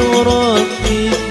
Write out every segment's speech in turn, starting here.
ربي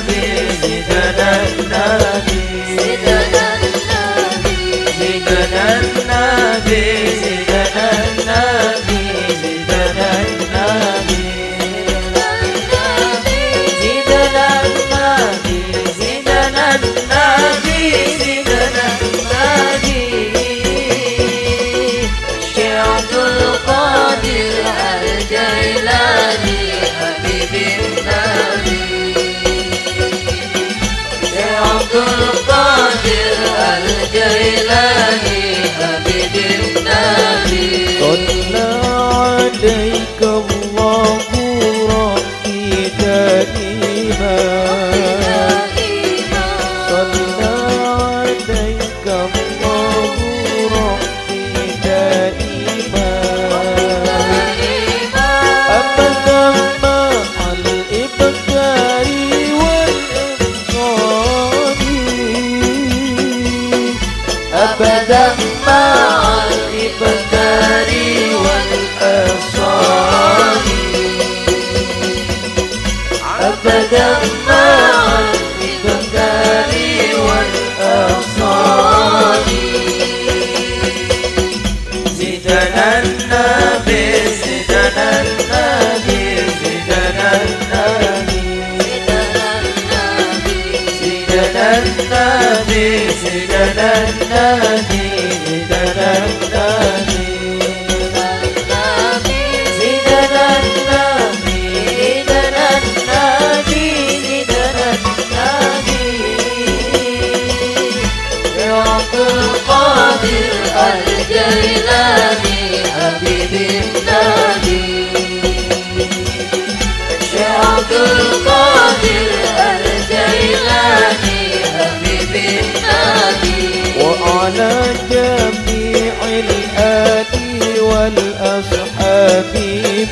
حبيبي دلال गएला أبدا معا في الدار والأوصال زدنا النبي زدنا النبي زدنا النبي. زدنا النبي زدنا النبي زدنا النبي. عبد القادر الجيلاني أبي بالنبي وعلى جميع الآل والأصحاب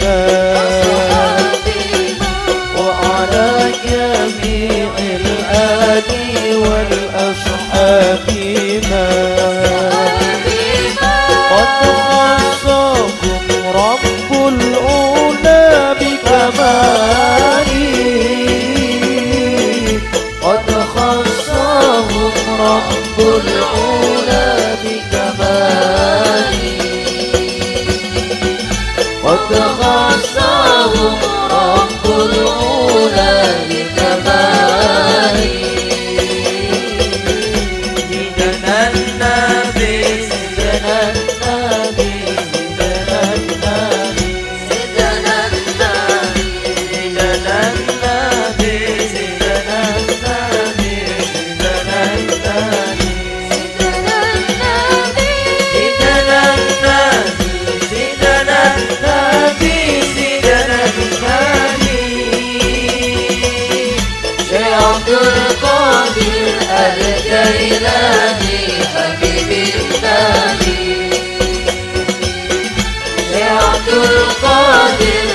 باب. القادر أبكى إلهي حبيبي إلهي يا عبد القادر